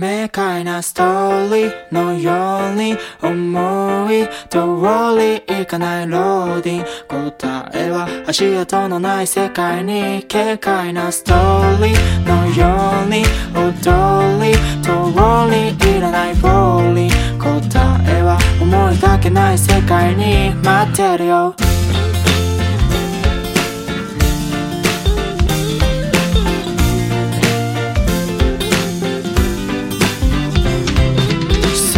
明快なストーリーのように思い通りいかないローディン答えは足跡のない世界に軽快なストーリー。のように踊り通りいらないボーリン答えは思いがけない世界に待ってるよ。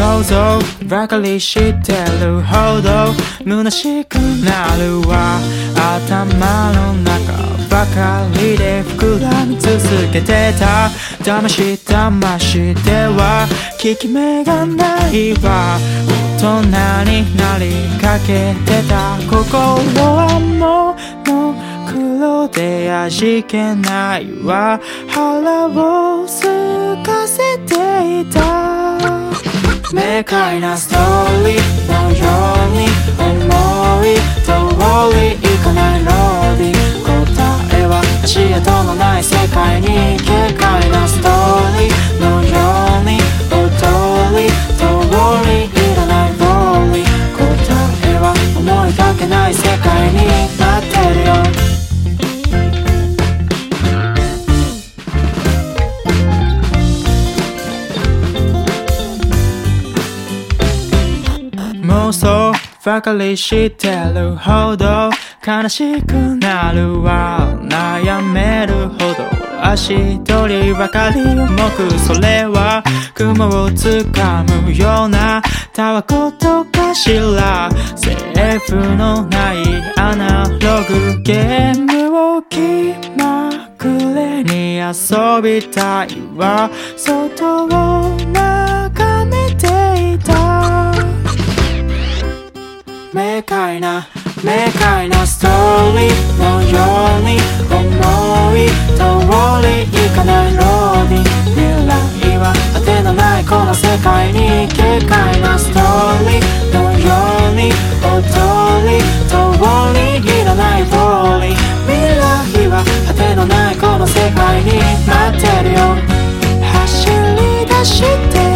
想像ばかりしてるほど虚しくなるわ頭の中ばかりで膨らみ続けてた騙し騙しては効き目がないわ大人になりかけてた心はもう黒で味気ないわ腹を空かせて世界なストーリーのようにばかりしてるほど悲しくなるわ悩めるほど足取りばかり重くそれは雲をつかむようなたわことかしら。セーフのないアナログゲームを気まぐれに遊びたいわ。外を眺明快なストーリーのように思い通り行かないローに未来は果てのないこの世界に軽快なストーリーのように踊り通りいらない通り未来は果てのないこの世界に待ってるよ。走り出して